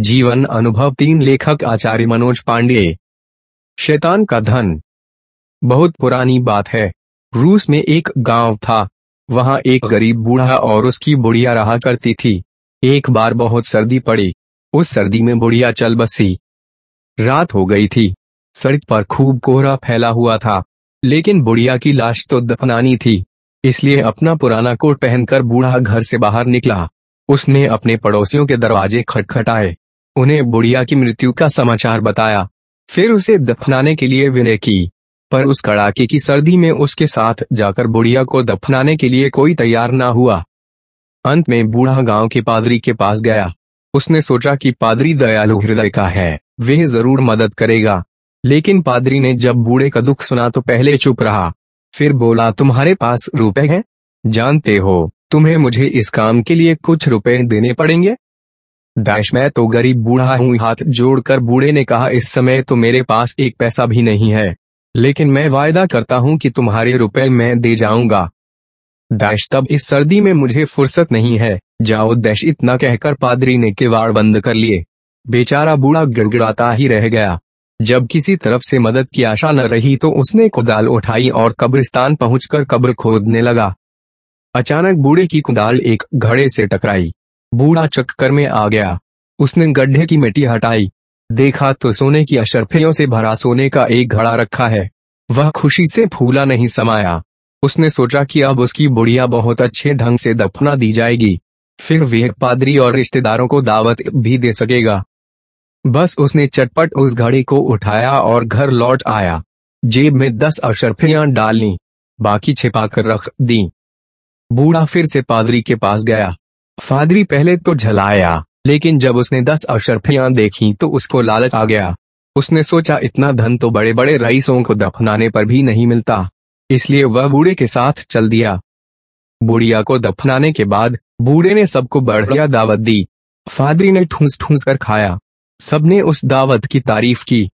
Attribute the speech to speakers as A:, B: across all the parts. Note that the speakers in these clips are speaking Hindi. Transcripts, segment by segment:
A: जीवन अनुभव तीन लेखक आचार्य मनोज पांडे। शैतान का धन। बहुत पुरानी बात है। रूस में एक गाँव था। वहाँ एक गरीब बूढ़ा और उसकी बुढ़िया रहा करती थी। एक बार बहुत सर्दी पड़ी। उस सर्दी में बुढ़िया चल बसी। रात हो गई थी। सड़क पर खूब कोहरा फैला हुआ था। लेकिन बुढ़िया की लाश तो दफनानी थी। इसलिए अपना पुराना कोट पहनकर बूढ़ा घर से बाहर निकला। उसने अपने पड़ोसियों के दरवाजे खटखटाए। उन्हें बुढ़िया की मृत्यु का समाचार बताया। फिर उसे दफनाने के लिए विनय की। पर उस कड़ाके की सर्दी में उसके साथ जाकर बुढ़िया को दफनाने के लिए कोई तैयार ना हुआ। अंत में बूढ़ा गाँव के पादरी के पास गया। उसने सोचा कि पादरी दयालु हृदय का है, वह ज़रूर मदद करेगा। लेकिन पादरी ने जब बूढ़े का दुख सुना तो पहले चुप रहा। फिर बोला, तुम्हारे पास रुपए हैं? जानते हो, तुम्हें मुझे इस काम के लिए कुछ रुपए देने पड़ेंगे? दाश मैं तो गरीब बूढ़ा हूँ, हाथ जोड़कर बूढ़े ने कहा, इस समय तो मेरे पास एक पैसा भी नहीं है। लेकिन मैं वायदा करता हूँ कि तुम्हारे रुपए मैं दे जाऊँगा। दैश तब इस सर्दी में मुझे फुर्सत नहीं है। जाओ दैश इतना कहकर पादरी ने किवाड़ बंद कर लिए। बेचारा बूढ़ा गिड़गिड़ाता ही रह गया। जब किसी तरफ़ से मदद की आशा न रही तो उसने कुदाल उठाई और कब्रिस्तान पहुंचकर कब्र खोदने लगा। अचानक बूढ़े की कुदाल एक घड़े से टकराई। बूढ़ा चक्कर में आ गया। उसने गड्ढे की मिट्टी हटाई। देखा तो सोने की अशरफियों से भरा सोने का एक घड़ा रखा है। वह खुशी से फूला नहीं समाया। उसने सोचा कि अब उसकी बुढ़िया बहुत अच्छे ढंग से दफना दी जाएगी। फिर वह पादरी और रिश्तेदारों को दावत भी दे सकेगा। बस उसने चटपट उस घड़ी को उठाया और घर लौट आया। जेब में दस अशरफियाँ डाली बाकी छिपा कर रख दी। बूढ़ा फिर से पादरी के पास गया। फादरी पहले तो झलाया, लेकिन जब उसने दस अशरफियाँ देखी तो उसको लालच आ गया। उसने सोचा इतना धन तो बड़े बड़े रईसों को दफनाने पर भी नहीं मिलता, इसलिए वह बूढ़े के साथ चल दिया। बुढ़िया को दफनाने के बाद बूढ़े ने सबको बढ़िया दावत दी। फादरी ने ठूस ठूस कर खाया। सबने उस दावत की तारीफ़ की।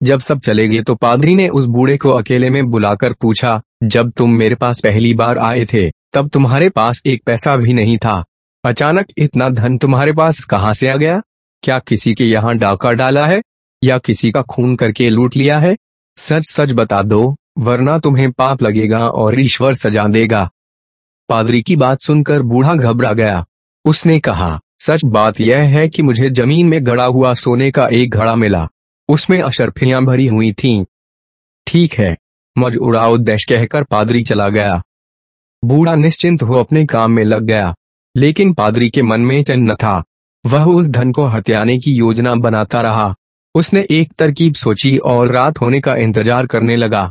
A: जब सब चले गए तो पादरी ने उस बूढ़े को अकेले में बुलाकर पूछा, जब तुम मेरे पास पहली बार आए थे, तब तुम्हारे पास एक पैसा भी नहीं था। अचानक इतना धन तुम्हारे पास कहाँ से आ गया? क्या किसी के यहाँ डाका डाला है? या किसी का खून करके लूट लिया है? सच सच बता दो, वरना तुम्हें पाप लगेगा और ईश्वर सजा देगा। पादरी की बात सुनकर बूढ़ा घबरा गया। उसने कहा, सच बात यह है कि मुझे ज़मीन में गड़ा हुआ सोने का एक घड़ा मिला। उसमें अशरफियाँ भरी हुई थीं। ठीक है मज उड़ाओ देश कहकर पादरी चला गया। बूढ़ा निश्चिंत हो अपने काम में लग गया। लेकिन पादरी के मन में चैन न था। वह उस धन को हत्याने की योजना बनाता रहा। उसने एक तरकीब सोची और रात होने का इंतज़ार करने लगा।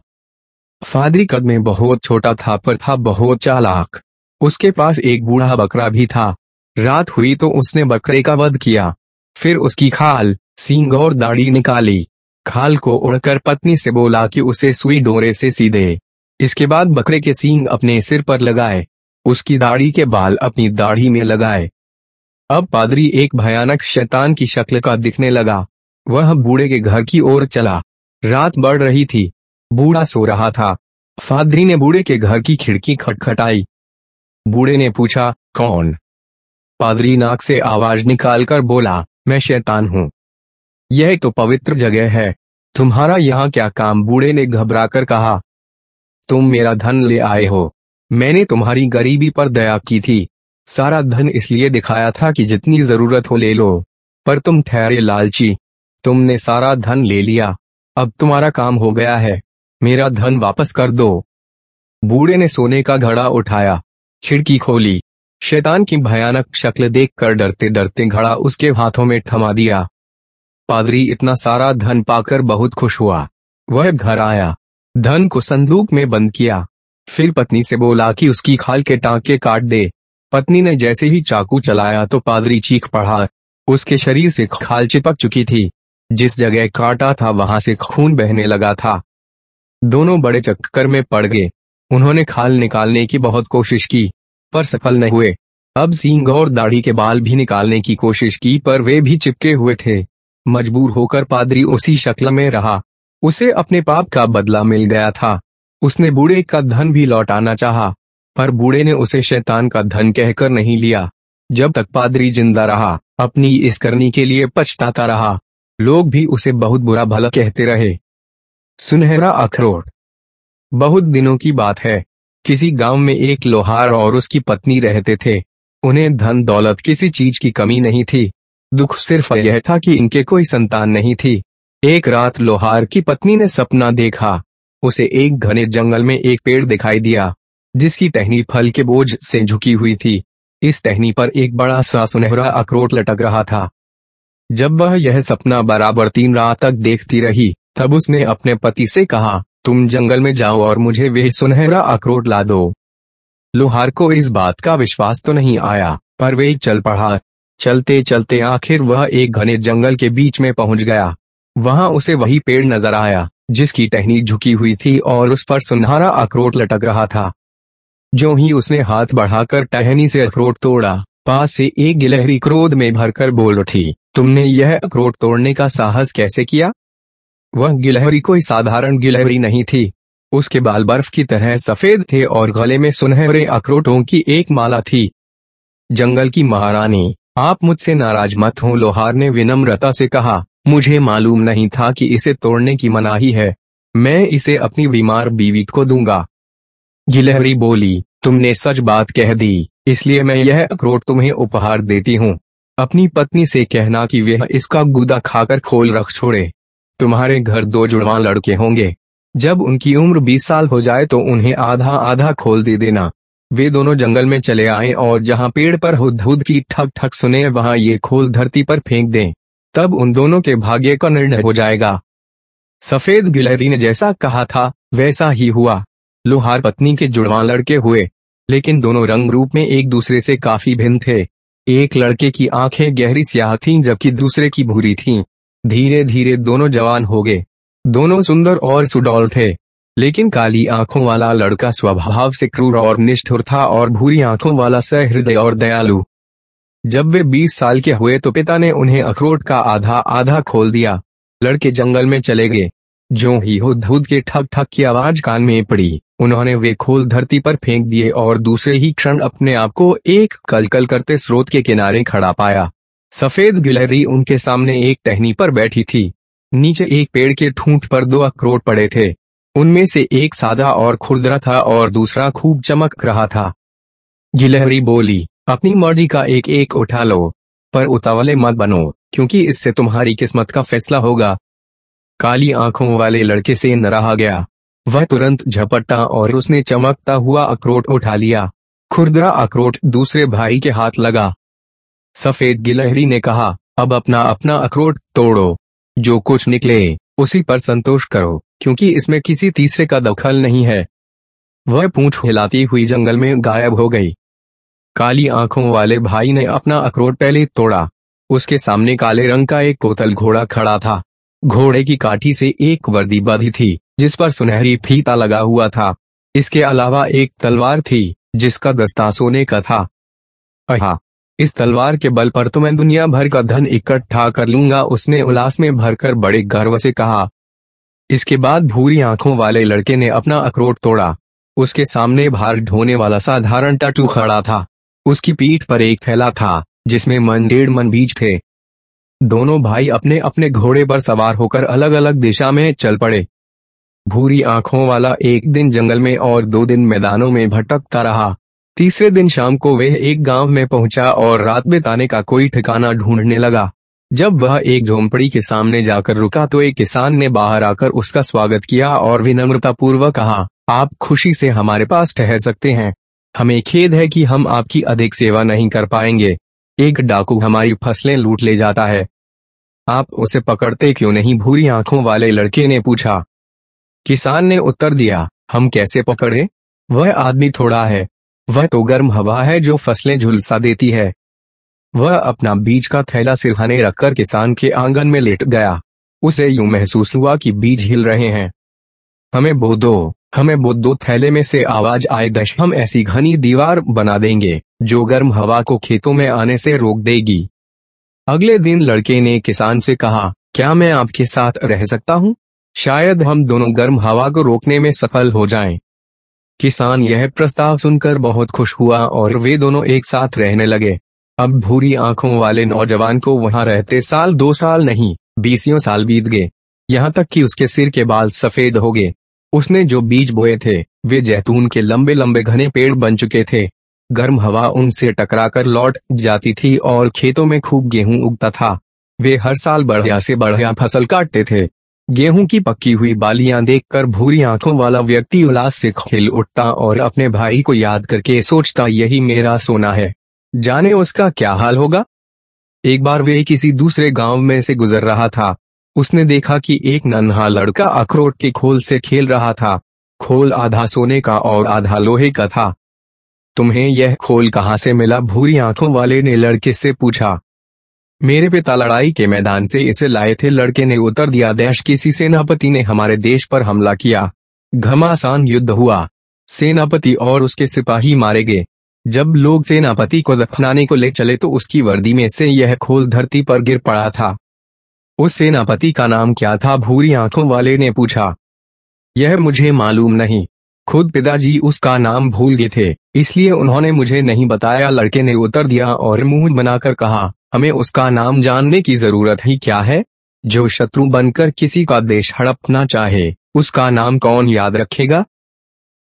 A: फादरी कद में बहुत छोटा था पर था बहुत चालाक। उसके पास एक बूढ़ा बकरा भी था। रात हुई तो उसने बकरे का वध किया। फिर उसकी खाल, सींग और दाढ़ी निकाली। खाल को उड़कर पत्नी से बोला कि उसे सुई डोरे से सीधे। इसके बाद बकरे के सींग अपने सिर पर लगाए। उसकी दाढ़ी के बाल अपनी दाढ़ी में लगाए। अब पादरी एक भयानक शैतान की शक्ल का दिखने लगा। वह बूढ़े के घर की ओर चला। रात बढ़ रही थी। बूढ़ा सो रहा था। फादरी ने बूढ़े के घर की खिड़की खटखटाई। बूढ़े ने पूछा, कौन? पादरी नाक से आवाज़ निकालकर बोला, मैं शैतान हूँ। यह तो पवित्र जगह है। तुम्हारा यहाँ क्या काम? बूढ़े ने घबराकर कहा, तुम मेरा धन ले आए हो। मैंने तुम्हारी गरीबी पर दया की थी। सारा धन इसलिए दिखाया था कि जितनी ज़रूरत हो ले लो। पर तुम ठहरे लालची। तुमने सारा धन ले लिया। अब तुम्हारा काम हो गया है। मेरा धन वापस कर दो। बूढ़े ने सोने का घड़ा उठाया। खिड़की खोली। शैतान की भयानक शक्ल देखकर डरते डरते घड़ा उसके हाथों में थमा दिया। पादरी इतना सारा धन पाकर बहुत खुश हुआ। वह घर आया। धन को संदूक में बंद किया। फिर पत्नी से बोला कि उसकी खाल के टांके काट दे। पत्नी ने जैसे ही चाकू चलाया तो पादरी चीख पड़ा उसके शरीर से खाल चिपक चुकी थी। जिस जगह काटा था वहाँ से खून बहने लगा था। दोनों बड़े चक्कर में पड़ गए। उन्होंने खाल निकालने की बहुत कोशिश की, पर सफल नहीं हुए। अब सींग और दाढ़ी के बाल भी निकालने की कोशिश की, पर वे भी चिपके हुए थे। मजबूर होकर पादरी उसी शक्ल में रहा। उसे अपने पाप का बदला मिल गया था। उसने बूढ़े का धन भी लौटाना चाहा, पर बूढ़े ने उसे शैतान का धन कहकर नहीं लिया। जब तक पादरी ज़िंदा रहा अपनी इस करनी के लिए पछताता रहा। लोग भी उसे बहुत बुरा भला कहते रहे। सुनहरा अखरोट। बहुत दिनों की बात है। किसी गाँव में एक लोहार और उसकी पत्नी रहते थे। उन्हें धन दौलत किसी चीज़ की कमी नहीं थी। दुख सिर्फ़ यह था कि इनके कोई संतान नहीं थी। एक रात लोहार की पत्नी ने सपना देखा। उसे एक घने जंगल में एक पेड़ दिखाई दिया, जिसकी टहनी फल के बोझ से झुकी हुई थी। इस टहनी पर एक बड़ा सा सुनहरा अखरोट लटक रहा था। जब वह यह सपना बराबर तीन रात तक देखती रही, तब उसने अपने पति से कहा, तुम जंगल में जाओ और मुझे वह सुनहरा अखरोट ला दो। लोहार को इस बात का विश्वास तो नहीं आया, पर वे चल पड़ा। चलते चलते आखिर वह एक घने जंगल के बीच में पहुँच गया। वहाँ उसे वही पेड़ नज़र आया। जिसकी टहनी झुकी हुई थी और उस पर सुनहरा अखरोट लटक रहा था। जो ही उसने हाथ बढ़ाकर टहनी से अखरोट तोड़ा, पास से एक गिलहरी क्रोध में भरकर बोल उठी, तुमने यह अखरोट तोड़ने का साहस कैसे किया? वह गिलहरी कोई साधारण गिलहरी नहीं थी। उसके बाल बर्फ़ की तरह सफ़ेद थे और गले में सुनहरे अखरोटों की एक माला थी। जंगल की महारानी, आप मुझसे नाराज़ मत हो, लोहार ने विनम्रता से कहा। मुझे मालूम नहीं था कि इसे तोड़ने की मनाही है। मैं इसे अपनी बीमार बीवी को दूँगा। गिलहरी बोली, तुमने सच बात कह दी, इसलिए मैं यह अखरोट तुम्हें उपहार देती हूँ। अपनी पत्नी से कहना कि वह इसका गुदा खाकर खोल रख छोड़े। तुम्हारे घर दो जुड़वा लड़के होंगे। जब उनकी उम्र बीस साल हो जाए तो उन्हें आधा आधा खोल दे देना। वे दोनों जंगल में चले आए और जहाँ पेड़ पर हुद हुद की ठक ठक सुने, वहाँ ये खोल धरती पर फेंक दें। तब उन दोनों के भाग्य का निर्णय हो जाएगा। सफ़ेद गिलहरी ने जैसा कहा था, वैसा ही हुआ। लोहार पत्नी के जुड़वा लड़के हुए, लेकिन दोनों रंग रूप में एक दूसरे से काफ़ी भिन्न थे। एक लड़के की आँखें गहरी स्याह थीं, जबकि दूसरे की भूरी थीं। धीरे धीरे दोनों जवान हो गए। दोनों सुंदर और सुडौल थे, लेकिन काली आँखों वाला लड़का स्वभाव से क्रूर और निष्ठुर था और भूरी आँखों वाला सहृदय और दयालु। जब वे बीस साल के हुए तो पिता ने उन्हें अखरोट का आधा आधा खोल दिया। लड़के जंगल में चले गए। जो ही हुद हुद के ठक ठक की आवाज़ कान में पड़ी, उन्होंने वे खोल धरती पर फेंक दिए और दूसरे ही क्षण अपने आप को एक कलकल करते स्रोत के किनारे खड़ा पाया। सफ़ेद गिलहरी उनके सामने एक टहनी पर बैठी थी। नीचे एक पेड़ के ठूंठ पर दो अखरोट पड़े थे। उनमें से एक सादा और खुरदरा था और दूसरा खूब चमक रहा था। गिलहरी बोली अपनी मर्ज़ी का एक एक उठा लो, पर उतावले मत बनो, क्योंकि इससे तुम्हारी किस्मत का फैसला होगा। काली आँखों वाले लड़के से न रहा गया। वह तुरंत झपटा और उसने चमकता हुआ अखरोट उठा लिया। खुरदरा अखरोट दूसरे भाई के हाथ लगा। सफ़ेद गिलहरी ने कहा, अब अपना अपना अखरोट तोड़ो। जो कुछ निकले, उसी पर संतोष करो, क्योंकि इसमें किसी तीसरे का दखल नहीं है। वह पूंछ हिलाती हुई जंगल में गायब हो गई। काली आँखों वाले भाई ने अपना अखरोट पहले तोड़ा। उसके सामने काले रंग का एक कोतल घोड़ा खड़ा था। घोड़े की काठी से एक वर्दी बधी थी, जिस पर सुनहरी फीता लगा हुआ था। इसके अलावा एक तलवार थी, जिसका दस्ता सोने का था। अहा, इस तलवार के बल पर तो मैं दुनिया भर का धन इकट्ठा कर लूँगा, उसने उल्लास में भरकर बड़े गर्व से कहा। इसके बाद भूरी आँखों वाले लड़के ने अपना अखरोट तोड़ा। उसके सामने भार ढोने वाला साधारण टटू खड़ा था। उसकी पीठ पर एक थैला था, जिसमें मन डेढ़ मन बीज थे। दोनों भाई अपने अपने घोड़े पर सवार होकर अलग अलग दिशा में चल पड़े। भूरी आँखों वाला एक दिन जंगल में और दो दिन मैदानों में भटकता रहा। तीसरे दिन शाम को वह एक गाँव में पहुँचा और रात बिताने का कोई ठिकाना ढूँढने लगा। जब वह एक झोंपड़ी के सामने जाकर रुका तो एक किसान ने बाहर आकर उसका स्वागत किया और विनम्रता पूर्वक कहा, आप खुशी से हमारे पास ठहर सकते हैं। हमें खेद है कि हम आपकी अधिक सेवा नहीं कर पाएँगे। एक डाकू हमारी फ़सलें लूट ले जाता है। आप उसे पकड़ते क्यों नहीं? भूरी आँखों वाले लड़के ने पूछा। किसान ने उत्तर दिया, हम कैसे पकड़े? वह आदमी थोड़ा है। वह तो गर्म हवा है जो फ़सलें झुलसा देती है। वह अपना बीज का थैला सिरहाने रखकर किसान के आँगन में लेट गया। उसे यूँ महसूस हुआ कि बीज हिल रहे हैं। हमें बो दो। हमें बो दो थैले में से आवाज़ आए, दश, हम ऐसी घनी दीवार बना देंगे, जो गर्म हवा को खेतों में आने से रोक देगी। अगले दिन लड़के ने किसान से कहा, क्या मैं आपके साथ रह सकता हूँ? शायद हम दोनों गर्म हवा को रोकने में सफल हो जाएँ। किसान यह प्रस्ताव सुनकर बहुत खुश हुआ और वे दोनों एक साथ रहने लगे। अब भूरी आँखों वाले नौजवान को वहाँ रहते साल, दो साल नहीं, बीसियों साल बीत गए। यहाँ तक कि उसके सिर के बाल सफ़ेद हो गए। उसने जो बीज बोए थे, वे जैतून के लंबे लंबे घने पेड़ बन चुके थे। गर्म हवा उनसे टकराकर लौट जाती थी और खेतों में खूब गेहूँ उगता था। वे हर साल बढ़िया से बढ़िया फ़सल काटते थे। गेहूँ की पक्की हुई बालियाँ देखकर भूरी आँखों वाला व्यक्ति उल्लास से खेल उठता और अपने भाई को याद करके सोचता, यही मेरा सोना है। जाने उसका क्या हाल होगा? एक बार वे किसी दूसरे गाँव में से गुजर रहा था। उसने देखा कि एक नन्हा लड़का अखरोट के खोल से खेल रहा था। खोल आधा सोने का और आधा लोहे का था। तुम्हें यह खोल कहाँ से मिला? भूरी आँखों वाले ने लड़के से पूछा। मेरे पिता लड़ाई के मैदान से इसे लाए थे। लड़के ने उत्तर दिया देश किसी सेनापति ने हमारे देश पर हमला किया। घमासान युद्ध हुआ। सेनापति और उसके सिपाही मारे गए। जब लोग सेनापति को दफनाने को ले चले तो उसकी वर्दी में से यह खोल धरती पर गिर पड़ा था। उस सेनापति का नाम क्या था? भूरी आँखों वाले ने पूछा। यह मुझे मालूम नहीं। खुद पिताजी उसका नाम भूल गए थे, इसलिए उन्होंने मुझे नहीं बताया। लड़के ने उत्तर दिया और मुँह बनाकर कहा, हमें उसका नाम जानने की ज़रूरत ही क्या है? जो शत्रु बनकर किसी का देश हड़पना चाहे, उसका नाम कौन याद रखेगा?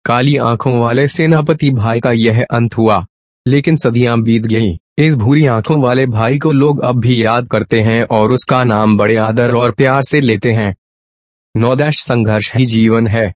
A: काली आँखों वाले सेनापति भाई का यह अंत हुआ, लेकिन सदियाँ बीत गईं। इस भूरी आँखों वाले भाई को लोग अब भी याद करते हैं और उसका नाम बड़े आदर और प्यार से लेते हैं। नौदैश संघर्ष ही जीवन है।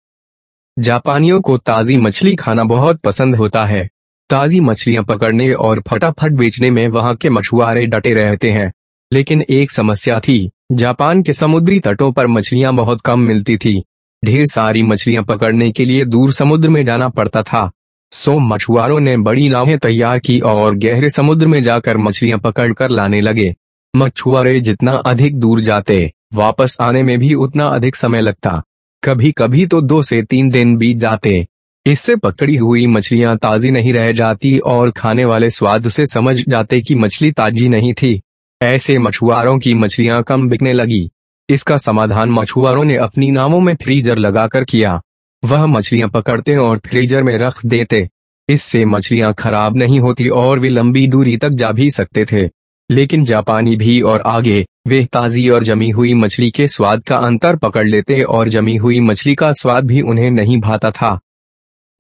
A: जापानियों को ताजी मछली खाना बहुत पसंद होता है। ताजी मछलियाँ पकड़ने और फटाफट बेचने में वहाँ के मछुआरे डटे रहते हैं। लेकिन एक समस्या थी, जापान के समुद्री तटों पर मछलियाँ बहुत कम मिलती थी। ढेर सारी मछलियाँ पकड़ने के लिए दूर समुद्र में जाना पड़ता था। सो मछुआरों ने बड़ी नावें तैयार की और गहरे समुद्र में जाकर मछलियाँ पकड़ कर लाने लगे। मछुआरे जितना अधिक दूर जाते, वापस आने में भी उतना अधिक समय लगता। कभी कभी तो दो से तीन दिन बीत जाते। इससे पकड़ी हुई मछलियाँ ताजी नहीं रह जाती और खाने वाले स्वाद से समझ जाते कि मछली ताजी नहीं थी। ऐसे मछुआरों की मछलियाँ कम बिकने लगी। इसका समाधान मछुआरों ने अपनी नामों में फ्रीजर लगाकर किया। वह मछलियाँ पकड़ते और फ्रीजर में रख देते। इससे मछलियाँ खराब नहीं होती और वे लंबी दूरी तक जा भी सकते थे। लेकिन जापानी भी और आगे, वे ताजी और जमी हुई मछली के स्वाद का अंतर पकड़ लेते और जमी हुई मछली का स्वाद भी उन्हें नहीं भाता था।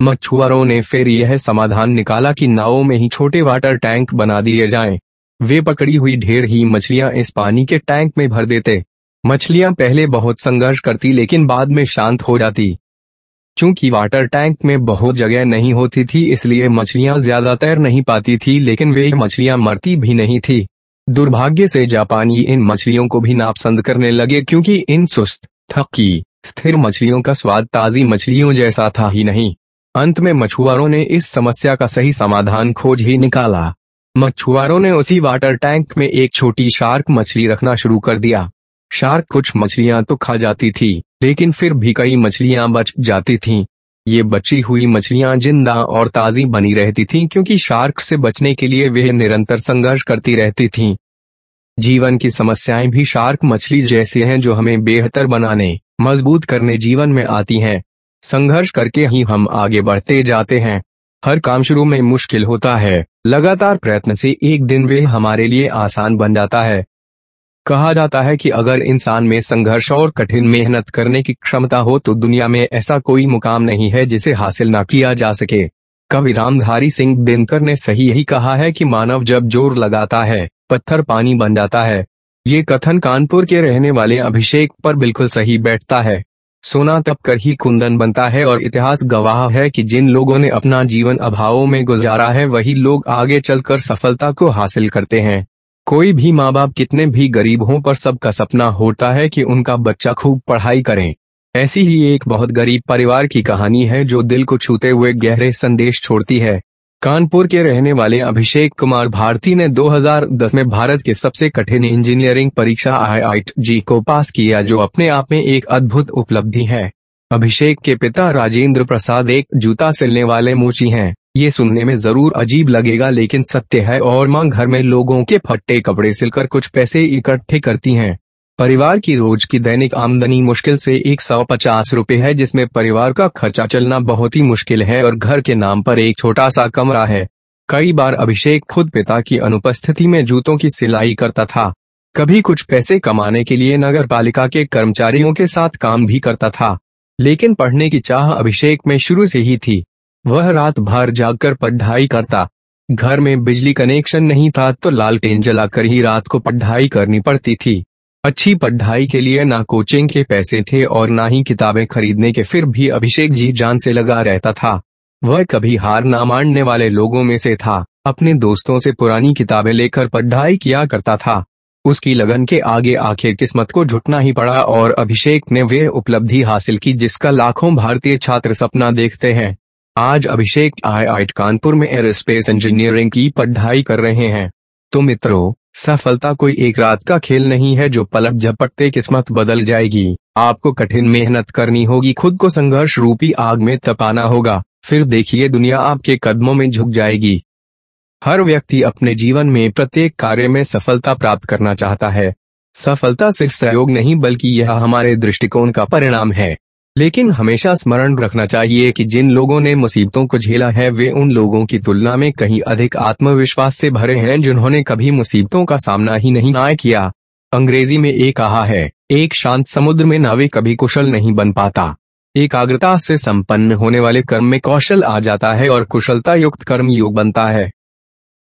A: मछुआरों ने फिर यह समाधान निकाला कि नावों में ही छोटे वाटर टैंक बना दिए जाएँ। वे पकड़ी हुई ढेर ही मछलियाँ इस पानी के टैंक में भर देते। मछलियाँ पहले बहुत संघर्ष करती लेकिन बाद में शांत हो जाती। चूँकि वाटर टैंक में बहुत जगह नहीं होती थी, इसलिए मछलियाँ ज़्यादा तैर नहीं पाती थी, लेकिन वे मछलियाँ मरती भी नहीं थी। दुर्भाग्य से जापानी इन मछलियों को भी नापसंद करने लगे, क्योंकि इन सुस्त, थकी, स्थिर मछलियों का स्वाद ताजी मछलियों जैसा था ही नहीं। अंत में मछुआरों ने इस समस्या का सही समाधान खोज ही निकाला। मछुआरों ने उसी वाटर टैंक में एक छोटी शार्क मछली रखना शुरू कर दिया। शार्क कुछ मछलियाँ तो खा जाती थी, लेकिन फिर भी कई मछलियाँ बच जाती थीं। ये बची हुई मछलियाँ ज़िंदा और ताजी बनी रहती थीं क्योंकि शार्क से बचने के लिए वे निरंतर संघर्ष करती रहती थीं। जीवन की समस्याएँ भी शार्क मछली जैसे हैं जो हमें बेहतर बनाने, मज़बूत करने जीवन में आती हैं संघर्ष करके ही हम आगे बढ़ते जाते हैं हर काम शुरू में मुश्किल होता है, लगातार प्रयत्न से एक दिन वे हमारे लिए आसान बन जाता है कहा जाता है कि अगर इंसान में संघर्ष और कठिन मेहनत करने की क्षमता हो तो दुनिया में ऐसा कोई मुकाम नहीं है जिसे हासिल ना किया जा सके। कवि रामधारी सिंह दिनकर ने सही यही कहा है कि मानव जब ज़ोर लगाता है, पत्थर पानी बन जाता है। ये कथन कानपुर के रहने वाले अभिषेक पर बिल्कुल सही बैठता है। सोना तब कर ही कुंदन बनता है और इतिहास गवाह है कि जिन लोगों ने अपना जीवन अभावों में गुजारा है वही लोग आगे चलकर सफलता को हासिल करते हैं। कोई भी माँ बाप कितने भी गरीब हों पर सबका सपना होता है कि उनका बच्चा खूब पढ़ाई करे। ऐसी ही एक बहुत गरीब परिवार की कहानी है जो दिल को छूते हुए गहरे संदेश छोड़ती है। कानपुर के रहने वाले अभिषेक कुमार भारती ने 2010 में भारत के सबसे कठिन इंजीनियरिंग परीक्षा आई जी को पास किया जो अपने आप में एक अद्भुत उपलब्धि है। अभिषेक के पिता राजेंद्र प्रसाद एक जूता सिलने वाले मोची हैं। ये सुनने में ज़रूर अजीब लगेगा लेकिन सत्य है और माँ घर में लोगों के फट्टे कपड़े सिलकर कुछ पैसे इकट्ठे करती हैं। परिवार की रोज की दैनिक आमदनी मुश्किल से एक सौ पचास रूपए है, जिसमें परिवार का खर्चा चलना बहुत ही मुश्किल है और घर के नाम पर एक छोटा सा कमरा है। कई बार अभिषेक खुद पिता की अनुपस्थिति में जूतों की सिलाई करता था। कभी कुछ पैसे कमाने के लिए नगर पालिका के कर्मचारियों के साथ काम भी करता था। लेकिन पढ़ने की चाह अभिषेक में शुरू से ही थी। वह रात भर जागकर पढ़ाई करता। घर में बिजली कनेक्शन नहीं था तो लालटेन जलाकर ही रात को पढ़ाई करनी पड़ती थी। अच्छी पढ़ाई के लिए ना कोचिंग के पैसे थे और ना ही किताबें खरीदने के फिर भी अभिषेक जी जान से लगा रहता था। वह कभी हार ना मानने वाले लोगों में से था। अपने दोस्तों से पुरानी किताबें लेकर पढ़ाई किया करता था। उसकी लगन के आगे आखिर किस्मत को झुटना ही पड़ा और अभिषेक ने वे उपलब्धि हासिल की जिसका लाखों भारतीय छात्र सपना देखते हैं। आज अभिषेक आई कानपुर में एरोस्पेस इंजीनियरिंग की पढ़ाई कर रहे हैं। तो मित्रों, सफलता कोई एक रात का खेल नहीं है जो पलक झपटते किस्मत बदल जाएगी। आपको कठिन मेहनत करनी होगी, खुद को संघर्ष रूपी आग में तपाना होगा। फिर देखिए दुनिया आपके कदमों में झुक जाएगी। हर व्यक्ति अपने जीवन में प्रत्येक कार्य में सफलता प्राप्त करना चाहता है। सफलता सिर्फ़ सहयोग नहीं, बल्कि यह हमारे दृष्टिकोण का परिणाम है। लेकिन हमेशा स्मरण रखना चाहिए कि जिन लोगों ने मुसीबतों को झेला है, वे उन लोगों की तुलना में कहीं अधिक आत्मविश्वास से भरे हैं जिन्होंने कभी मुसीबतों का सामना ही नहीं ना किया। अंग्रेज़ी में एक कहा है, एक शांत समुद्र में नाविक कभी कुशल नहीं बन पाता। एकाग्रता से संपन्न होने वाले कर्म में कौशल आ जाता है और कुशलता युक्त कर्म योग बनता है।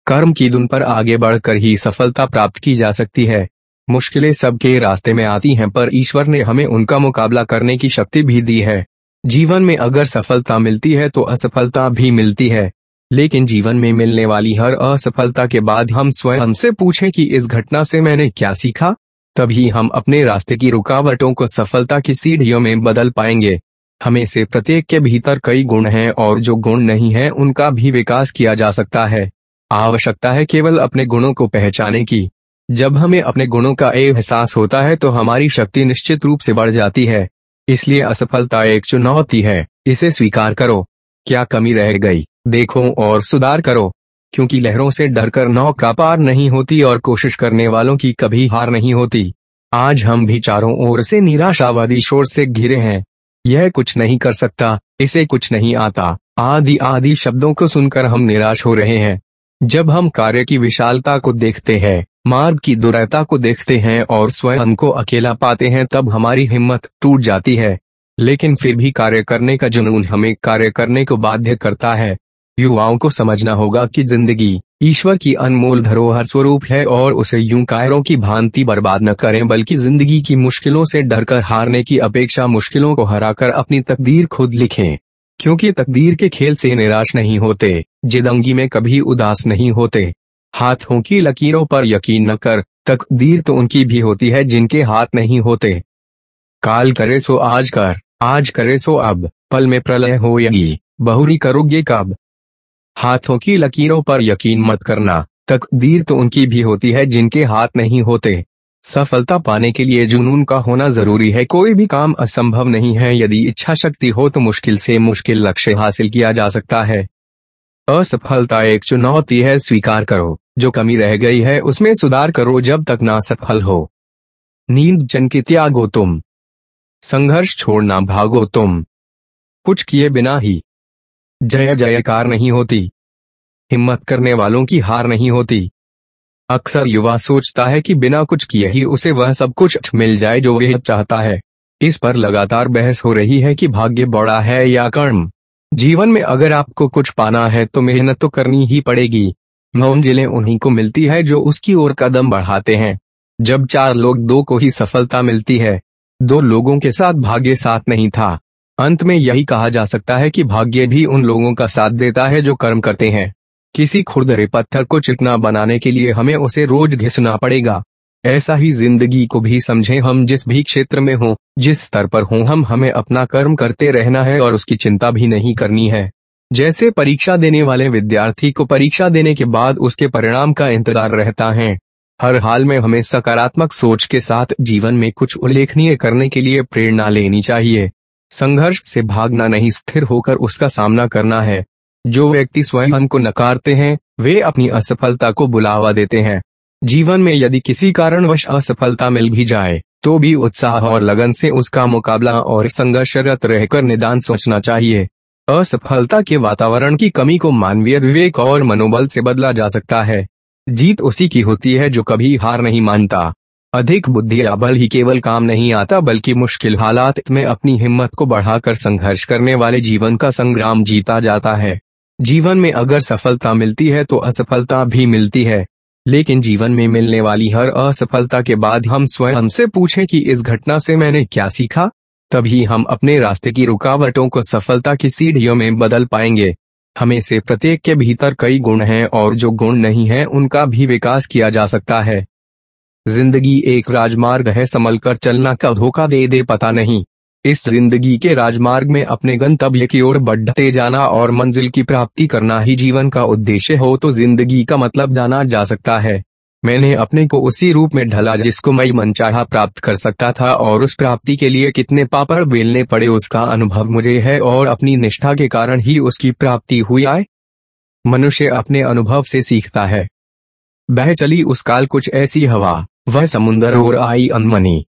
A: कर्म की धुन पर आगे बढ़कर ही सफलता प्राप्त की जा सकती है। मुश्किलें सबके रास्ते में आती हैं, पर ईश्वर ने हमें उनका मुकाबला करने की शक्ति भी दी है। जीवन में अगर सफलता मिलती है तो असफलता भी मिलती है। लेकिन जीवन में मिलने वाली हर असफलता के बाद हम स्वयं हमसे पूछें कि इस घटना से मैंने क्या सीखा? तभी हम अपने रास्ते की रुकावटों को सफलता की सीढ़ियों में बदल पाएँगे। हमें से प्रत्येक के भीतर कई गुण हैं, और जो गुण नहीं है, उनका भी विकास किया जा सकता है। आवश्यकता है केवल अपने गुणों को पहचाने की। जब हमें अपने गुणों का एहसास होता है तो हमारी शक्ति निश्चित रूप से बढ़ जाती है, इसलिए असफलता एक चुनौती है, इसे स्वीकार करो। क्या कमी रह गई? देखो और सुधार करो, क्योंकि लहरों से डरकर नौका पार नहीं होती और कोशिश करने वालों की कभी हार नहीं होती। आज हम भी चारों ओर से निराशावादी शोर से घिरे हैं। यह कुछ नहीं कर सकता, इसे कुछ नहीं आता। आदि आदि शब्दों को सुनकर हम निराश हो रहे हैं। जब हम कार्य की विशालता को देखते हैं मार्ग की दुरता को देखते हैं और स्वयं को अकेला पाते हैं, तब हमारी हिम्मत टूट जाती है। लेकिन फिर भी कार्य करने का जुनून हमें कार्य करने को बाध्य करता है। युवाओं को समझना होगा कि ज़िंदगी ईश्वर की अनमोल धरोहर स्वरूप है और उसे यूँ कायरों की भांति बर्बाद न करें, बल्कि ज़िंदगी की मुश्किलों से डरकर हारने की अपेक्षा मुश्किलों को हराकर अपनी तकदीर खुद लिखें। क्योंकि तकदीर के खेल से निराश नहीं होते, जिदंगी में कभी उदास नहीं होते। हाथों की लकीरों पर यकीन न कर, तकदीर तो उनकी भी होती है जिनके हाथ नहीं होते। काल करे सो आज कर, आज करे सो अब, पल में प्रलय हो यही, बहुरी करोगे कब? हाथों की लकीरों पर यकीन मत करना, तकदीर तो उनकी भी होती है जिनके हाथ नहीं होते। सफलता पाने के लिए जुनून का होना ज़रूरी है, कोई भी काम असंभव नहीं है, यदि इच्छा शक्ति हो तो मुश्किल से मुश्किल लक्ष्य हासिल किया जा सकता है। असफलता एक चुनौती है, स्वीकार करो। जो कमी रह गई है, उसमें सुधार करो जब तक ना सफल हो। नींद जन की त्यागो तुम। संघर्ष छोड़ना भागो तुम। कुछ किए बिना ही। जय जयकार नहीं होती। हिम्मत करने वालों की हार नहीं होती। अक्सर युवा सोचता है कि बिना कुछ किए ही उसे वह सब कुछ मिल जाए जो वह चाहता है। इस पर लगातार बहस हो रही है कि भाग्य बड़ा है या कर्म। जीवन में अगर आपको कुछ पाना है तो मेहनत तो करनी ही पड़ेगी। मंजिलें उन्हीं को मिलती है जो उसकी ओर कदम बढ़ाते हैं। जब चार लोग दो को ही सफलता मिलती है, दो लोगों के साथ भाग्य साथ नहीं था। अंत में यही कहा जा सकता है कि भाग्य भी उन लोगों का साथ देता है जो कर्म करते हैं। किसी खुरदरे पत्थर को चिकना बनाने के लिए हमें उसे रोज घिसना पड़ेगा। ऐसा ही ज़िंदगी को भी समझें हम जिस भी क्षेत्र में हों, जिस स्तर पर हों हम हमें अपना कर्म करते रहना है और उसकी चिंता भी नहीं करनी है। जैसे परीक्षा देने वाले विद्यार्थी को परीक्षा देने के बाद उसके परिणाम का इंतज़ार रहता है। हर हाल में हमें सकारात्मक सोच के साथ जीवन में कुछ उल्लेखनीय करने के लिए प्रेरणा लेनी चाहिए। संघर्ष से भागना नहीं, स्थिर होकर उसका सामना करना है। जो व्यक्ति स्वयं को नकारते हैं, वे अपनी असफलता को बुलावा देते हैं। जीवन में यदि किसी कारणवश असफलता मिल भी जाए तो भी उत्साह और लगन से उसका मुकाबला और संघर्षरत रहकर निदान सोचना चाहिए। असफलता के वातावरण की कमी को मानवीय विवेक और मनोबल से बदला जा सकता है। जीत उसी की होती है जो कभी हार नहीं मानता। अधिक बुद्धि या बल ही केवल काम नहीं आता, बल्कि मुश्किल हालात में अपनी हिम्मत को बढ़ाकर संघर्ष करने वाले जीवन का संग्राम जीता जाता है। जीवन में अगर सफलता मिलती है तो असफलता भी मिलती है। लेकिन जीवन में मिलने वाली हर असफलता के बाद हम स्वयं से पूछें कि इस घटना से मैंने क्या सीखा? तभी हम अपने रास्ते की रुकावटों को सफलता की सीढ़ियों में बदल पाएँगे। हमें से प्रत्येक के भीतर कई गुण हैं और जो गुण नहीं हैं, उनका भी विकास किया जा सकता है। ज़िंदगी एक राजमार्ग है, संभल कर चलना का धोखा दे दे, पता नहीं। इस ज़िंदगी के राजमार्ग में अपने गंतव्य की ओर बढ़ते जाना और मंजिल की प्राप्ति करना ही जीवन का उद्देश्य हो तो ज़िंदगी का मतलब जाना जा सकता है। मैंने अपने को उसी रूप में ढला जिसको मैं मनचाहा प्राप्त कर सकता था और उस प्राप्ति के लिए कितने पापड़ बेलने पड़े उसका अनुभव मुझे है और अपनी निष्ठा के कारण ही उसकी प्राप्ति हुई आए मनुष्य अपने अनुभव से सीखता है। बह चली उस काल कुछ ऐसी हवा, वह समुन्दर और आई अनमनी।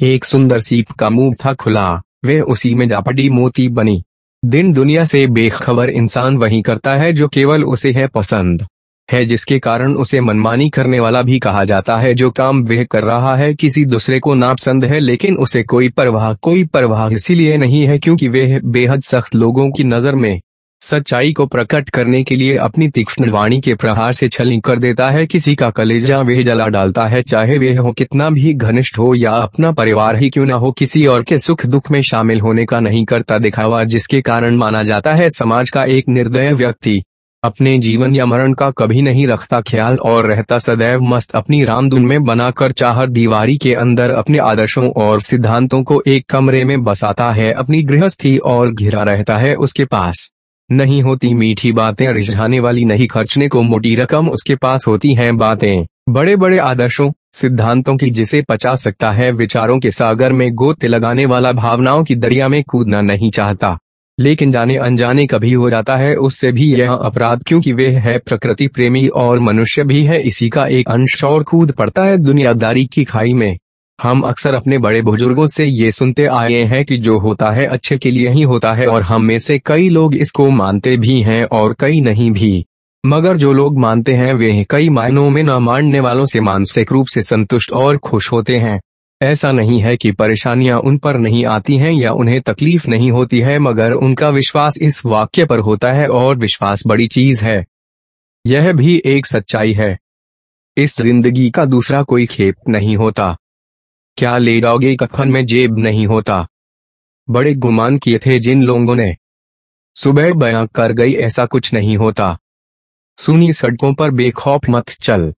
A: एक सुंदर सीप का मुँह था खुला वह उसी में जापड़ी मोती बनी। दिन दुनिया से बेखबर इंसान वही करता है जो केवल उसे है पसंद। है जिसके कारण उसे मनमानी करने वाला भी कहा जाता है जो काम वह कर रहा है किसी दूसरे को नापसंद है लेकिन उसे कोई परवाह कोई परवाह इसीलिए नहीं है क्योंकि वह बेहद सख्त लोगों की नज़र में सच्चाई को प्रकट करने के लिए अपनी तीक्ष्ण वाणी के प्रहार से छली कर देता है। किसी का कलेजा वह जला डालता है, चाहे वह हो कितना भी घनिष्ठ हो या अपना परिवार ही क्यों ना हो, किसी और के सुख दुख में शामिल होने का नहीं करता दिखावा, जिसके कारण माना जाता है समाज का एक निर्दय व्यक्ति अपने जीवन या मरण का कभी नहीं रखता ख्याल और रहता सदैव मस्त अपनी रामधुन में बनाकर चाहर दीवारी के अंदर अपने आदर्शों और सिद्धांतों को एक कमरे में बसाता है, अपनी गृहस्थी और घिरा रहता है उसके पास। नहीं होती मीठी बातें, रिझाने वाली नहीं खर्चने को मोटी रकम उसके पास होती हैं बातें। बड़े बड़े आदर्शों, सिद्धांतों की जिसे पचा सकता है, विचारों के सागर में गोते लगाने वाला भावनाओं की दरिया में कूदना नहीं चाहता। लेकिन जाने अनजाने कभी हो जाता है, उससे भी यह अपराध क्योंकि वे है प्रकृति प्रेमी और मनुष्य भी है, इसी का एक अंश और कूद पड़ता है दुनियादारी की खाई में। हम अक्सर अपने बड़े बुज़ुर्गों से ये सुनते आए हैं कि जो होता है अच्छे के लिए ही होता है और हम में से कई लोग इसको मानते भी हैं और कई नहीं भी। मगर जो लोग मानते हैं, वे कई मायनों में न मानने वालों से मानसिक रूप से संतुष्ट और खुश होते हैं। ऐसा नहीं है कि परेशानियाँ उन पर नहीं आती हैं या उन्हें तकलीफ़ नहीं होती है, मगर उनका विश्वास इस वाक्य पर होता है और विश्वास बड़ी चीज़ है। यह भी एक सच्चाई है। इस ज़िंदगी का दूसरा कोई खेप नहीं होता। क्या ले जाओगे कफन में जेब नहीं होता? बड़े गुमान किए थे जिन लोगों ने। सुबह बयां कर गई ऐसा कुछ नहीं होता। सुनी सड़कों पर बेखौफ मत चल।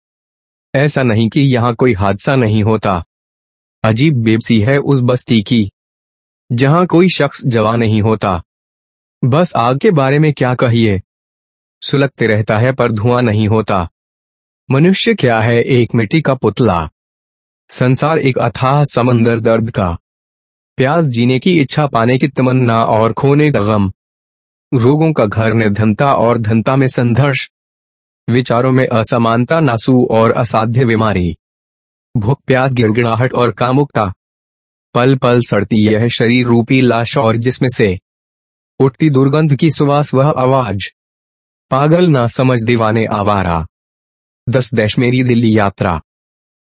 A: ऐसा नहीं कि यहाँ कोई हादसा नहीं होता। अजीब बेबसी है उस बस्ती की, जहाँ कोई शख्स जवा नहीं होता। बस आग के बारे में क्या कहिए? सुलगते रहता है पर धुआँ नहीं होता। मनुष्य क्या है एक मिट्टी का पुतला? संसार एक अथाह समंदर दर्द का। प्यास जीने की इच्छा पाने की तमन्ना और खोने का गम। रोगों का घर निर्धनता और धनता में संघर्ष। विचारों में असमानता नासू और असाध्य बीमारी। भूख, प्यास, गिड़गिड़ाहट और कामुकता। पल पल सड़ती यह शरीर रूपी लाश और जिसमें से उठती दुर्गंध की सुवास वह आवाज़। पागल ना समझ दीवाने आवारा। दस देश मेरी दिल्ली यात्रा।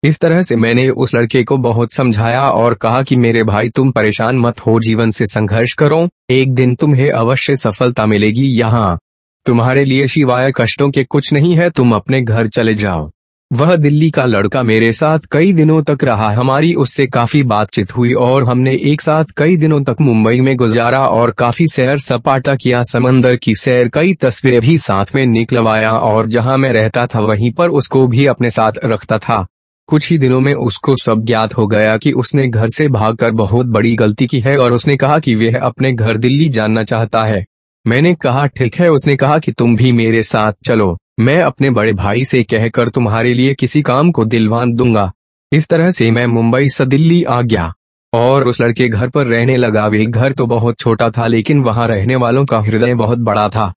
A: इस तरह से मैंने उस लड़के को बहुत समझाया और कहा कि मेरे भाई तुम परेशान मत हो, जीवन से संघर्ष करो, एक दिन तुम्हें अवश्य सफलता मिलेगी, यहाँ तुम्हारे लिए शिवाय कष्टों के कुछ नहीं है, तुम अपने घर चले जाओ। वह दिल्ली का लड़का मेरे साथ कई दिनों तक रहा। हमारी उससे काफ़ी बातचीत हुई और हमने एक साथ कई दिनों तक मुंबई में गुजारा और काफ़ी सैर सपाटा किया। समंदर की सैर कई तस्वीरें भी साथ में निकलवाया और जहाँ मैं रहता था वहीं पर उसको भी अपने साथ रखता था। कुछ ही दिनों में उसको सब ज्ञात हो गया कि उसने घर से भागकर बहुत बड़ी गलती की है और उसने कहा कि वह अपने घर दिल्ली जानना चाहता है। मैंने कहा, ठीक है। उसने कहा कि, तुम भी मेरे साथ चलो। मैं अपने बड़े भाई से कहकर तुम्हारे लिए किसी काम को दिलवान दूँगा। इस तरह से मैं मुंबई से दिल्ली आ गया, और उस लड़के घर पर रहने लगा। वे घर तो बहुत छोटा था, लेकिन वहाँ रहने वालों का हृदय बहुत बड़ा था।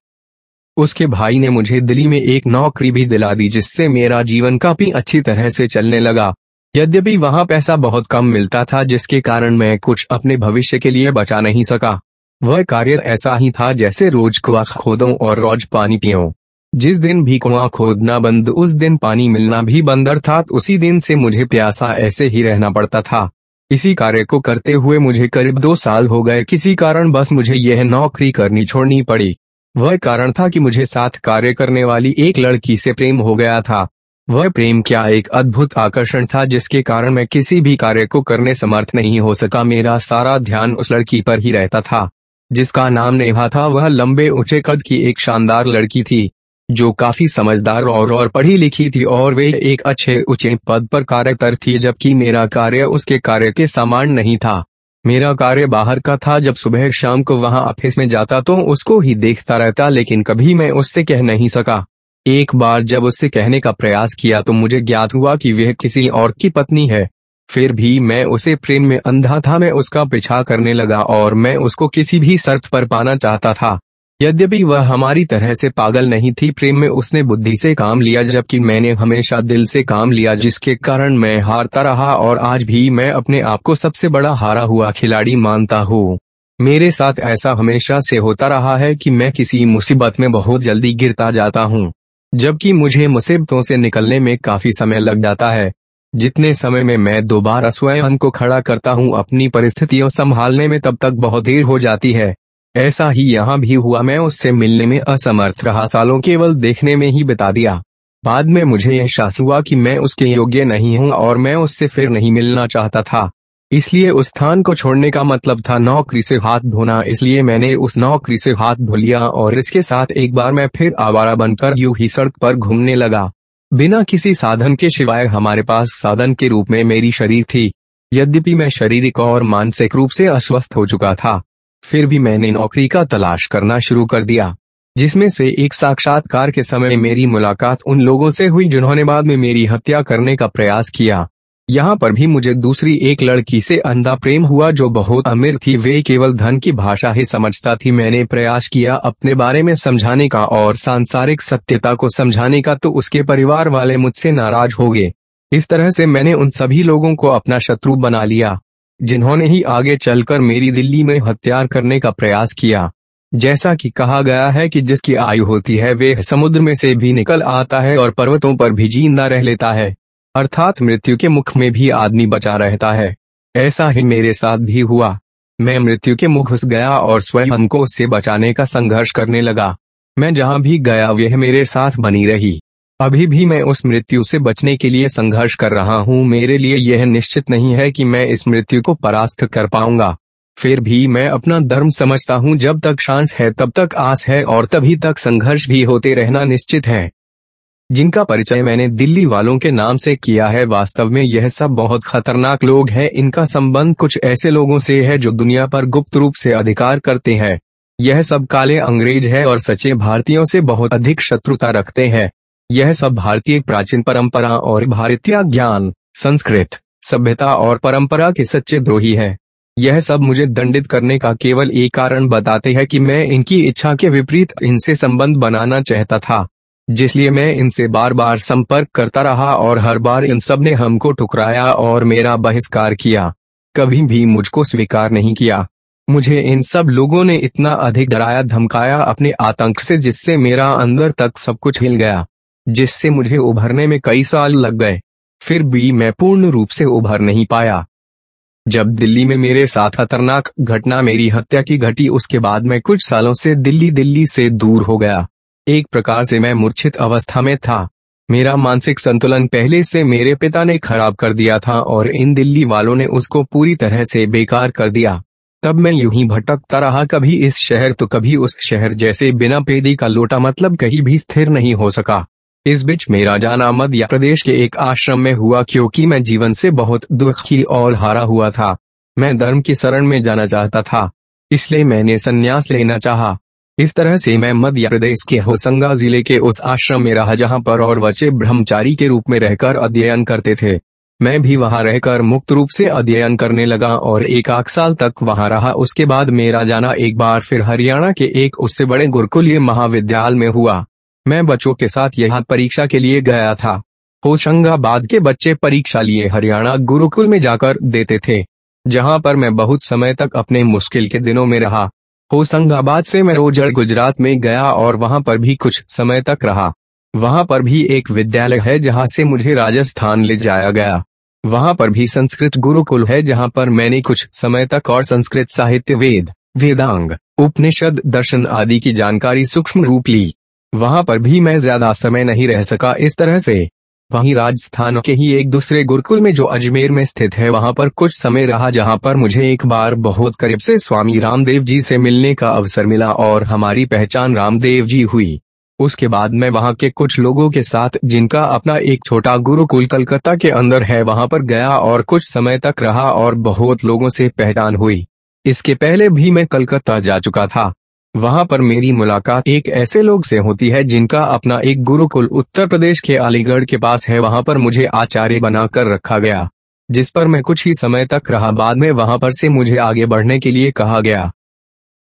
A: उसके भाई ने मुझे दिल्ली में एक नौकरी भी दिला दी, जिससे मेरा जीवन काफ़ी अच्छी तरह से चलने लगा। यद्यपि वहाँ पैसा बहुत कम मिलता था, जिसके कारण मैं कुछ अपने भविष्य के लिए बचा नहीं सका। वह कार्य ऐसा ही था जैसे रोज कुआ खोदो और रोज पानी पियो जिस दिन भी कुआँ खोदना बंद, उस दिन पानी मिलना भी बंद, अर्थात उसी दिन से मुझे प्यासा ऐसे ही रहना पड़ता था। इसी कार्य को करते हुए मुझे करीब दो साल हो गए। किसी कारण बस मुझे यह नौकरी करनी छोड़नी पड़ी। वह कारण था कि मुझे साथ कार्य करने वाली एक लड़की से प्रेम हो गया था। वह प्रेम क्या एक अद्भुत आकर्षण था जिसके कारण मैं किसी भी कार्य को करने समर्थ नहीं हो सका। मेरा सारा ध्यान उस लड़की पर ही रहता था, जिसका नाम नेहा था। वह लंबे ऊँचे कद की एक शानदार लड़की थी। जो काफ़ी समझदार और और पढ़ी लिखी थी और वे एक अच्छे ऊँचे पद पर कार्यतर थी, जबकि मेरा कार्य उसके कार्य के समान नहीं था। मेरा कार्य बाहर का था, जब सुबह शाम को वहाँ ऑफ़िस में जाता तो उसको ही देखता रहता, लेकिन कभी मैं उससे कह नहीं सका। एक बार जब उससे कहने का प्रयास किया तो मुझे ज्ञात हुआ कि वह किसी और की पत्नी है। फिर भी मैं उसे प्रेम में अंधा था, मैं उसका पीछा करने लगा और मैं उसको किसी भी शर्त पर पाना चाहता था। यद्यपि वह हमारी तरह से पागल नहीं थी, प्रेम में उसने बुद्धि से काम लिया, जबकि मैंने हमेशा दिल से काम लिया, जिसके कारण मैं हारता रहा और आज भी मैं अपने आप को सबसे बड़ा हारा हुआ खिलाड़ी मानता हूँ। मेरे साथ ऐसा हमेशा से होता रहा है कि मैं किसी मुसीबत में बहुत जल्दी गिरता जाता हूँ, जबकि मुझे मुसीबतों से निकलने में काफ़ी समय लग जाता है। जितने समय में मैं दोबारा स्वयं को खड़ा करता हूँ, अपनी परिस्थितियों संभालने में तब तक बहुत देर हो जाती है। ऐसा ही यहाँ भी हुआ मैं उससे मिलने में असमर्थ रहा। सालों केवल देखने में ही बता दिया। बाद में मुझे एहसास हुआ कि मैं उसके योग्य नहीं हूँ और मैं उससे फिर नहीं मिलना चाहता था। इसलिए उस स्थान को छोड़ने का मतलब था नौकरी से हाथ धोना। इसलिए मैंने उस नौकरी से हाथ धो लिया और इसके साथ एक बार मैं फिर आवारा बनकर यूँ ही सड़क पर घूमने लगा। बिना किसी साधन के सिवाय हमारे पास साधन के रूप में मेरी शरीर थी। यद्यपि मैं शारीरिक और मानसिक रूप से अस्वस्थ हो चुका था। फिर भी मैंने नौकरी का तलाश करना शुरू कर दिया, जिसमें से एक साक्षात्कार के समय मेरी मुलाकात उन लोगों से हुई जिन्होंने बाद में मेरी हत्या करने का प्रयास किया। यहाँ पर भी मुझे दूसरी एक लड़की से अंधा प्रेम हुआ जो बहुत अमीर थी, वे केवल धन की भाषा ही समझता थी। मैंने प्रयास किया अपने बारे में समझाने का और सांसारिक सत्यता को समझाने का तो उसके परिवार वाले मुझसे नाराज़ हो गए। इस तरह से मैंने उन सभी लोगों को अपना शत्रु बना लिया। जिन्होंने ही आगे चलकर मेरी दिल्ली में हत्यार करने का प्रयास किया। जैसा कि कहा गया है कि जिसकी आयु होती है, वे समुद्र में से भी निकल आता है और पर्वतों पर भी जींदा रह लेता है, अर्थात मृत्यु के मुख में भी आदमी बचा रहता है। ऐसा ही मेरे साथ भी हुआ। मैं मृत्यु के मुख घुस गया और स्वयं को उससे बचाने का संघर्ष करने लगा। मैं जहाँ भी गया, वह मेरे साथ बनी रही। अभी भी मैं उस मृत्यु से बचने के लिए संघर्ष कर रहा हूँ। मेरे लिए यह निश्चित नहीं है कि मैं इस मृत्यु को परास्त कर पाऊँगा। फिर भी मैं अपना धर्म समझता हूँ। जब तक शांस है, तब तक आस है और तभी तक संघर्ष भी होते रहना निश्चित है। जिनका परिचय मैंने दिल्ली वालों के नाम से किया है, वास्तव में यह सब बहुत खतरनाक लोग हैं। इनका संबंध कुछ ऐसे लोगों से है जो दुनिया पर गुप्त रूप से अधिकार करते हैं। यह सब काले अंग्रेज़ है और सच्चे भारतीयों से बहुत अधिक शत्रुता रखते हैं। यह सब भारतीय प्राचीन परंपरा और भारतीय ज्ञान, संस्कृत, सभ्यता और परंपरा के सच्चे द्रोही हैं। यह सब मुझे दंडित करने का केवल एक कारण बताते हैं कि मैं इनकी इच्छा के विपरीत इनसे संबंध बनाना चाहता था, जिसलिए मैं इनसे बार बार संपर्क करता रहा और हर बार इन सबने हमको ठुकराया और मेरा बहिष्कार किया। कभी भी मुझको स्वीकार नहीं किया। मुझे इन सब लोगों ने इतना अधिक डराया धमकाया अपने आतंक से जिससे मेरा अंदर तक सब कुछ हिल गया। जिससे मुझे उभरने में कई साल लग गए। फिर भी मैं पूर्ण रूप से उभर नहीं पाया। जब दिल्ली में मेरे साथ खतरनाक घटना मेरी हत्या की घटी, उसके बाद मैं कुछ सालों से दिल्ली दिल्ली से दूर हो गया। एक प्रकार से मैं मूर्छित अवस्था में था। मेरा मानसिक संतुलन पहले से मेरे पिता ने खराब कर दिया था और इन दिल्ली वालों ने उसको पूरी तरह से बेकार कर दिया। तब मैं यूँ ही भटकता रहा, कभी इस शहर तो कभी उस शहर, जैसे बिना पेदी का लोटा मतलब कहीं भी स्थिर नहीं हो सका। इस बीच मेरा जाना मध्य प्रदेश के एक आश्रम में हुआ क्योंकि मैं जीवन से बहुत दुखी और हारा हुआ था। मैं धर्म की शरण में जाना चाहता था, इसलिए मैंने संन्यास लेना चाहा। इस तरह से मैं मध्य प्रदेश के होसंगा ज़िले के उस आश्रम में रहा जहाँ पर और बच्चे ब्रह्मचारी के रूप में रहकर अध्ययन करते थे। मैं भी वहाँ रहकर मुक्त रूप से अध्ययन करने लगा और एक आख साल तक वहाँ रहा। उसके बाद मेरा जाना एक बार फिर हरियाणा के एक उससे बड़े गुरुकुलीय महाविद्यालय में हुआ। मैं बच्चों के साथ यहाँ परीक्षा के लिए गया था। होशंगाबाद के बच्चे परीक्षा लिए हरियाणा गुरुकुल में जाकर देते थे, जहाँ पर मैं बहुत समय तक अपने मुश्किल के दिनों में रहा। होशंगाबाद से मैं रोजड़ गुजरात में गया और वहाँ पर भी कुछ समय तक रहा। वहाँ पर भी एक विद्यालय है जहाँ से मुझे राजस्थान ले जाया गया। वहाँ पर भी संस्कृत गुरुकुल है जहाँ पर मैंने कुछ समय तक और संस्कृत साहित्य वेद, वेदांग, उपनिषद दर्शन आदि की जानकारी सूक्ष्म रूप ली। वहाँ पर भी मैं ज़्यादा समय नहीं रह सका इस तरह से। वहीं राजस्थान के ही एक दूसरे गुरुकुल में जो अजमेर में स्थित है, वहाँ पर कुछ समय रहा जहाँ पर मुझे एक बार बहुत करीब से स्वामी रामदेव जी से मिलने का अवसर मिला और हमारी पहचान रामदेव जी हुई। उसके बाद मैं वहाँ के कुछ लोगों के साथ, जिनका अपना एक छोटा गुरुकुल कलकत्ता के अंदर है, वहाँ पर गया और कुछ समय तक रहा और बहुत लोगों से पहचान हुई। इसके पहले भी मैं कलकत्ता जा चुका था। वहाँ पर मेरी मुलाकात एक ऐसे लोग से होती है जिनका अपना एक गुरुकुल उत्तर प्रदेश के अलीगढ़ के पास है। वहाँ पर मुझे आचार्य बनाकर रखा गया, जिस पर मैं कुछ ही समय तक रहा। बाद में वहाँ पर से मुझे आगे बढ़ने के लिए कहा गया,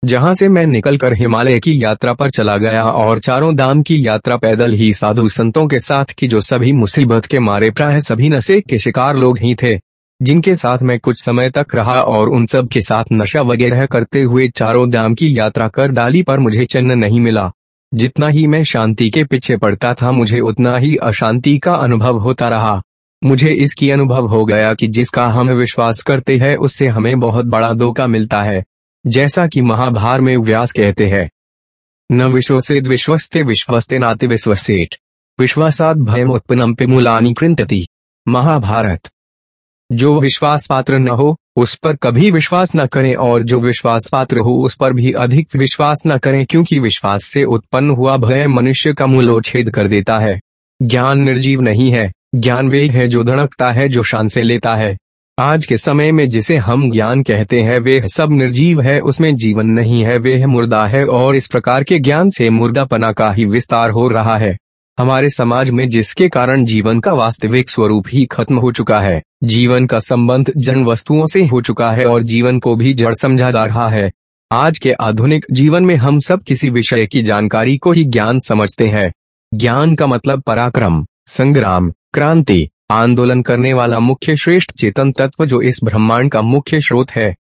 A: जहाँ से मैं निकलकर हिमालय की यात्रा पर चला गया और चारों धाम की यात्रा पैदल ही साधु संतों के साथ की जो सभी मुसीबत के मारे प्राय सभी नशे के शिकार लोग ही थे। जिनके साथ मैं कुछ समय तक रहा और उन सब के साथ नशा वगैरह करते हुए चारों धाम की यात्रा कर डाली पर मुझे चन्न नहीं मिला। जितना ही मैं शांति के पीछे पड़ता था मुझे उतना ही अशांति का अनुभव होता रहा। मुझे इसकी अनुभव हो गया कि जिसका हम विश्वास करते हैं उससे हमें बहुत बड़ा धोखा मिलता है। जैसा कि महाभार में व्यास कहते हैं, न विश्वसेद विश्वस्ते विश्वस्ते नाते विश्वसेठ विश्वासात भयम उत्पन्नम पिमूलानी कृंतति महाभारत। जो विश्वास पात्र न हो, उस पर कभी विश्वास न करें और जो विश्वास पात्र हो, उस पर भी अधिक विश्वास न करें क्योंकि विश्वास से उत्पन्न हुआ भय मनुष्य का मूलोच्छेद कर देता है। ज्ञान निर्जीव नहीं है, ज्ञान वे है जो धड़कता है, जो शान से लेता है। आज के समय में जिसे हम ज्ञान कहते हैं, वे सब निर्जीव है, उसमें जीवन नहीं है, वे मुर्दा है और इस प्रकार के ज्ञान से मुर्दापना का ही विस्तार हो रहा है। हमारे समाज में जिसके कारण जीवन का वास्तविक स्वरूप ही खत्म हो चुका है। जीवन का संबंध जन वस्तुओं से हो चुका है और जीवन को भी जड़ समझा जा रहा है। आज के आधुनिक जीवन में हम सब किसी विषय की जानकारी को ही ज्ञान समझते हैं। ज्ञान का मतलब पराक्रम, संग्राम, क्रांति, आंदोलन करने वाला मुख्य श्रेष्ठ चेतन तत्व जो इस ब्रह्मांड का मुख्य स्रोत है।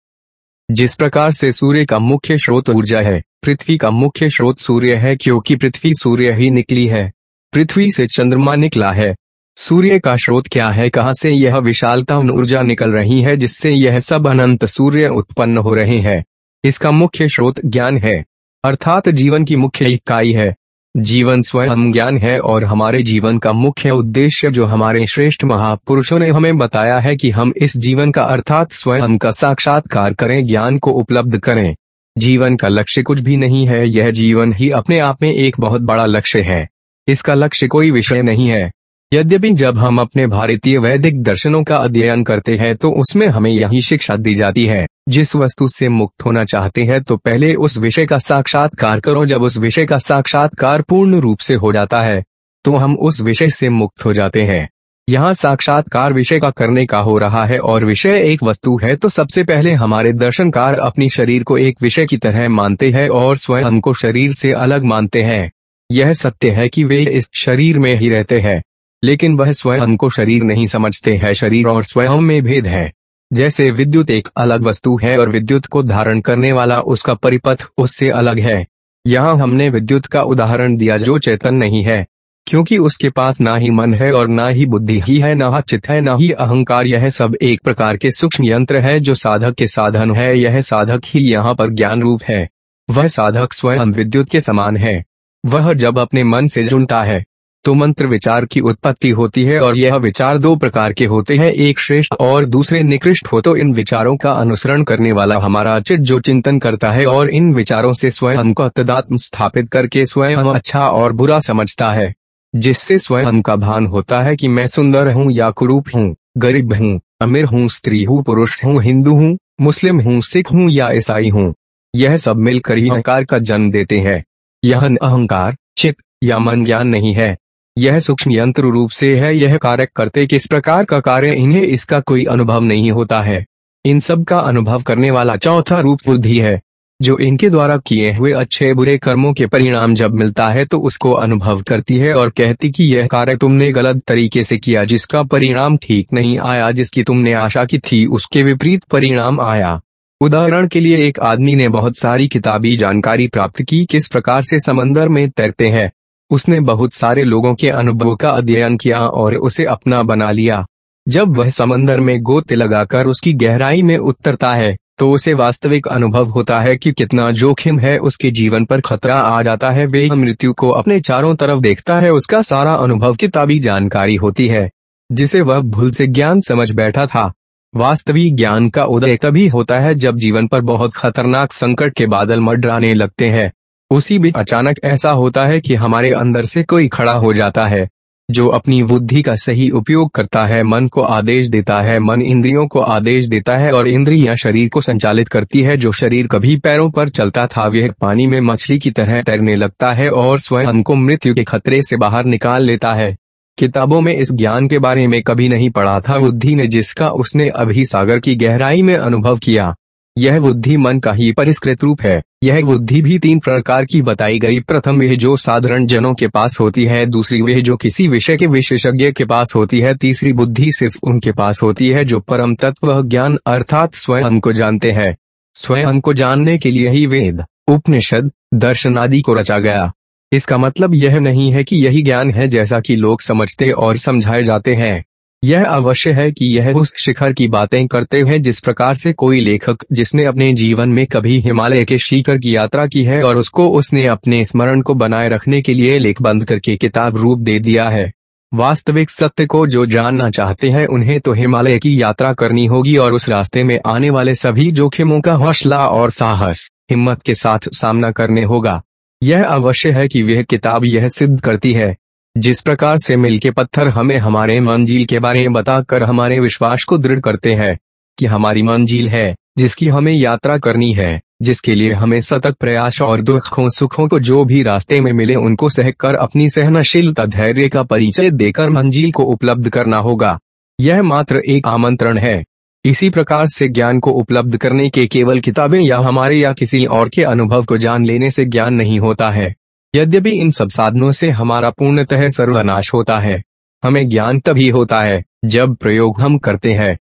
A: जिस प्रकार से सूर्य का मुख्य स्रोत ऊर्जा है, पृथ्वी का मुख्य स्रोत सूर्य है क्योंकि पृथ्वी सूर्य ही निकली है। पृथ्वी से चंद्रमा निकला है। सूर्य का स्रोत क्या है? कहाँ से यह विशालता ऊर्जा निकल रही है, जिससे यह सब अनंत सूर्य उत्पन्न हो रहे हैं? इसका मुख्य स्रोत ज्ञान है। अर्थात जीवन की मुख्य इकाई है। जीवन स्वयं ज्ञान है और हमारे जीवन का मुख्य उद्देश्य जो हमारे श्रेष्ठ महापुरुषों ने हमें बताया है कि हम इस जीवन का अर्थात स्वयं का साक्षात्कार करें, ज्ञान को उपलब्ध करें। जीवन का लक्ष्य कुछ भी नहीं है, यह जीवन ही अपने आप में एक बहुत बड़ा लक्ष्य है। इसका लक्ष्य कोई विषय नहीं है। यद्यपि जब हम अपने भारतीय वैदिक दर्शनों का अध्ययन करते हैं तो उसमें हमें यही शिक्षा दी जाती है। जिस वस्तु से मुक्त होना चाहते हैं तो पहले उस विषय का साक्षात्कार करो। जब उस विषय का साक्षात्कार पूर्ण रूप से हो जाता है तो हम उस विषय से मुक्त हो जाते हैं। यहाँ साक्षात्कार विषय का करने का हो रहा है, और विषय एक वस्तु है तो सबसे पहले हमारे दर्शनकार अपनी शरीर को एक विषय की तरह मानते हैं, और स्वयं को शरीर से अलग मानते हैं। यह सत्य है कि वे इस शरीर में ही रहते हैं, लेकिन वह स्वयं को शरीर नहीं समझते हैं, शरीर और स्वयं में भेद है। जैसे विद्युत एक अलग वस्तु है और विद्युत को धारण करने वाला उसका परिपथ उससे अलग है। यहाँ हमने विद्युत का उदाहरण दिया जो चेतन नहीं है, क्योंकि उसके पास ना ही मन है और ना ही बुद्धि ही है, ना चित है, ना ही अहंकार। यह सब एक प्रकार के सूक्ष्म यंत्र है जो साधक के साधन है। यह साधक ही यहाँ पर ज्ञान रूप है। वह साधक स्वयं विद्युत के समान है। वह जब अपने मन से जुड़ता है तो मंत्र विचार की उत्पत्ति होती है और यह विचार दो प्रकार के होते हैं, एक श्रेष्ठ और दूसरे निकृष्ट हो तो इन विचारों का अनुसरण करने वाला हमारा चिट जो चिंतन करता है और इन विचारों से स्वयं को तदात्म स्थापित करके स्वयं अच्छा और बुरा समझता है, जिससे स्वयं का भान होता है कि मैं सुंदर हूँ या कुरूप हूँ, गरीब हूँ, अमीर हूँ, स्त्री हूँ, पुरुष हूँ, हिंदू हूँ, मुस्लिम हूँ, सिख हूँ या ईसाई हूँ। यह सब मिलकर ही अहंकार का जन्म देते हैं। यह अहंकार चित या मन ज्ञान नहीं है। यह सूक्ष्म यंत्र रूप से है, यह कार्य करते किस प्रकार का कार्य इन्हें इसका कोई अनुभव नहीं होता है। इन सब का अनुभव करने वाला चौथा रूप बुद्धि है, जो इनके द्वारा किए हुए अच्छे बुरे कर्मों के परिणाम जब मिलता है तो उसको अनुभव करती है और कहती कि यह कार्य तुमने गलत तरीके से किया, जिसका परिणाम ठीक नहीं आया, जिसकी तुमने आशा की थी, उसके विपरीत परिणाम आया। उदाहरण के लिए एक आदमी ने बहुत सारी किताबी जानकारी प्राप्त की, किस प्रकार से समंदर में तैरते हैं। उसने बहुत सारे लोगों के अनुभव का अध्ययन किया और उसे अपना बना लिया। जब वह समंदर में गोते लगाकर उसकी गहराई में उतरता है तो उसे वास्तविक अनुभव होता है कि कितना जोखिम है, उसके जीवन पर खतरा आ जाता है वे मृत्यु को अपने चारों तरफ़ देखता है, उसका सारा अनुभव किताबी जानकारी होती है, जिसे वह भूल से ज्ञान समझ बैठा था। वास्तविक ज्ञान का उदय तभी होता है जब जीवन पर बहुत खतरनाक संकट के बादल मडराने लगते हैं। उसी बीच अचानक ऐसा होता है कि हमारे अंदर से कोई खड़ा हो जाता है, जो अपनी बुद्धि का सही उपयोग करता है, मन को आदेश देता है, मन इंद्रियों को आदेश देता है और इंद्रियाँ शरीर को संचालित करती है, जो शरीर कभी पैरों पर चलता था, वह पानी में मछली की तरह तैरने लगता है और स्वयं को मृत्यु के खतरे से बाहर निकाल लेता है। किताबों में इस ज्ञान के बारे में कभी नहीं पढ़ा था बुद्धि ने जिसका उसने अभी सागर की गहराई में अनुभव किया। यह बुद्धि मन का ही परिष्कृत रूप है। यह बुद्धि भी तीन प्रकार की बताई गई। प्रथम वह जो साधारण जनों के पास होती है, दूसरी वह जो किसी विषय के विशेषज्ञ के पास होती है, तीसरी बुद्धि सिर्फ़ उनके पास होती है जो परम तत्व ज्ञान अर्थात स्वयं को जानते हैं। स्वयं को जानने के लिए ही वेद, उपनिषद, दर्शन आदि को रचा गया। इसका मतलब यह नहीं है कि यही ज्ञान है जैसा कि लोग समझते और समझाए जाते हैं। यह अवश्य है कि यह उस शिखर की बातें करते हैं जिस प्रकार से कोई लेखक जिसने अपने जीवन में कभी हिमालय के शिखर की यात्रा की है और उसको उसने अपने स्मरण को बनाए रखने के लिए लेख बंद करके किताब रूप दे दिया है। वास्तविक सत्य को जो जानना चाहते हैं उन्हें तो हिमालय की यात्रा करनी होगी और उस रास्ते में आने वाले सभी जोखिमों का हौसला और साहस, हिम्मत के साथ सामना करने होगा। यह अवश्य है कि वह किताब यह सिद्ध करती है। जिस प्रकार से मिल के पत्थर हमें हमारे मंजिल के बारे में बताकर हमारे विश्वास को दृढ़ करते हैं, कि हमारी मंजिल है, जिसकी हमें यात्रा करनी है, जिसके लिए हमें सतत प्रयास और दुखों सुखों को जो भी रास्ते में मिले उनको सहकर अपनी सहनशीलता धैर्य का परिचय देकर मंजिल को उपलब्ध करना होगा। यह मात्र एक आमंत्रण है। इसी प्रकार से ज्ञान को उपलब्ध करने के केवल किताबें या हमारे या किसी और के अनुभव को जान लेने से ज्ञान नहीं होता है। यद्यपि इन सब साधनों से हमारा पूर्णतः सर्वनाश होता है। हमें ज्ञान तभी होता है, जब प्रयोग हम करते हैं।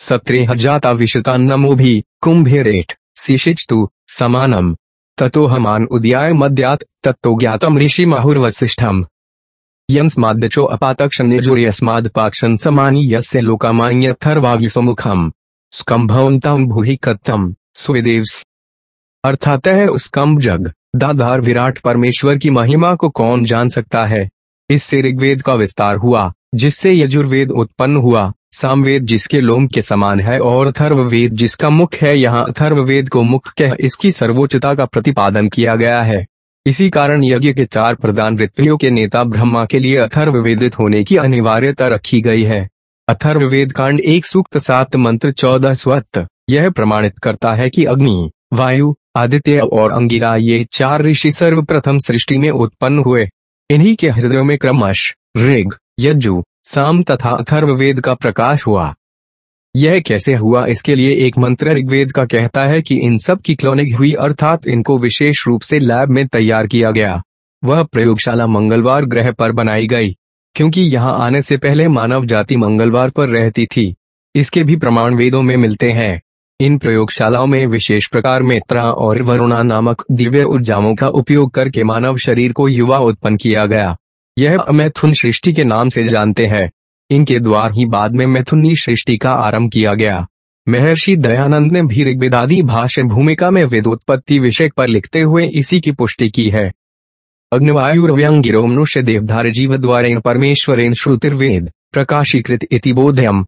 A: सत्रह जाता विशता नमो भी कुंभेरेट शिशिचतु समानम। ततो हमान उद्याय मद्यात तत्तो ज्ञातम ऋषि माहुर वशिष्ठम यंस्माद्यचो अपातक्ष निर्जुर्यस्माद पाक्षन समानी यस्य लोकामान्यथर्वाग्युसमुखम स्कंभवंतम भूहि कत्तम स्वेदेव्स। अर्थात है स्कंभ जग दाधार विराट परमेश्वर की महिमा को कौन जान सकता है? इससे ऋग्वेद का विस्तार हुआ, जिससे यजुर्वेद उत्पन्न हुआ। सामवेद जिसके लोम के समान है और अथर्ववेद जिसका मुख है, यहाँ अथर्ववेद को मुख कह इसकी सर्वोच्चता का प्रतिपादन किया गया है। इसी कारण यज्ञ के चार प्रधान ऋतवियों के नेता ब्रह्मा के लिए अथर्ववेदित होने की अनिवार्यता रखी गई है। अथर्ववेद कांड एक सूक्त सात मंत्र चौदह स्वत यह प्रमाणित करता है कि अग्नि, वायु, आदित्य और अंगिरा ये चार ऋषि सर्वप्रथम सृष्टि में उत्पन्न हुए। इन्हीं के हृदय में क्रमश ऋग, यज्जु, साम तथा अथर्ववेद का प्रकाश हुआ। यह कैसे हुआ इसके लिए एक मंत्र ऋग्वेद का कहता है कि इन सब की क्लोनिंग हुई अर्थात इनको विशेष रूप से लैब में तैयार किया गया। वह प्रयोगशाला मंगलवार ग्रह पर बनाई गई, क्योंकि यहाँ आने से पहले मानव जाति मंगलवार पर रहती थी। इसके भी प्रमाण वेदों में मिलते हैं। इन प्रयोगशालाओं में विशेष प्रकार में त्रा और वरुणा नामक दिव्य ऊर्जाओं का उपयोग करके मानव शरीर को युवा उत्पन्न किया गया। यह मैथुन सृष्टि के नाम से जानते हैं। इनके द्वार ही बाद में मैथुनी सृष्टि का आरंभ किया गया। महर्षि दयानंद ने भी ऋग्वेदादि भाष्य भूमिका में वेदोत्पत्ति विषय पर लिखते हुए इसी की पुष्टि की है। अग्निवायुर्व्यंगिरो मनुष्य देवधार जीव द्वारे परमेश्वरेन श्रुतिर्वेद प्रकाशीकृत इति बोध्यम।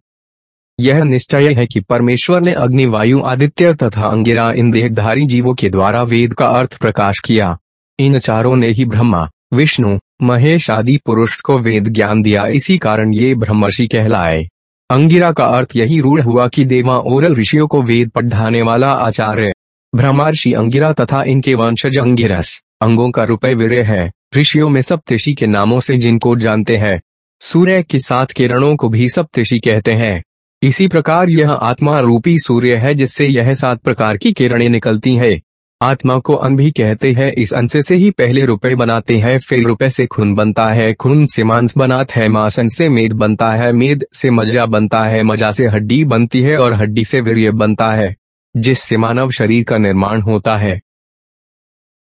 A: यह निश्चय है कि परमेश्वर ने अग्निवायु, आदित्य तथा अंगिरा इन देहधारी जीवों के द्वारा वेद का अर्थ प्रकाश किया। इन चारों ने ही ब्रह्मा विष्णु, महेश आदि पुरुष को वेद ज्ञान दिया। इसी कारण ये ब्रह्मर्षि कहलाए। अंगिरा का अर्थ यही रूढ़ हुआ कि देवा ओरल ऋषियों को वेद पढ़ाने वाला आचार्य। ब्रह्मर्षि अंगिरा तथा इनके वंशज अंगिरस, अंगों का रुपये विरय है। ऋषियों में सप्तषि के नामों से जिनको जानते हैं। सूर्य के साथ किरणों को भी सप्तषि कहते हैं। इसी प्रकार यह आत्मा रूपी सूर्य है जिससे यह सात प्रकार की किरणें निकलती है। आत्मा को अन भी कहते हैं, इस अंश से ही पहले रुपए बनाते हैं, फिर रुपए से खून बनता है, खून से मांस बनाता है मांसन से मेद बनता है, मेद से मज़ा बनता है मज़ा से हड्डी बनती है और हड्डी से वीर्य बनता है, जिससे मानव शरीर का निर्माण होता है।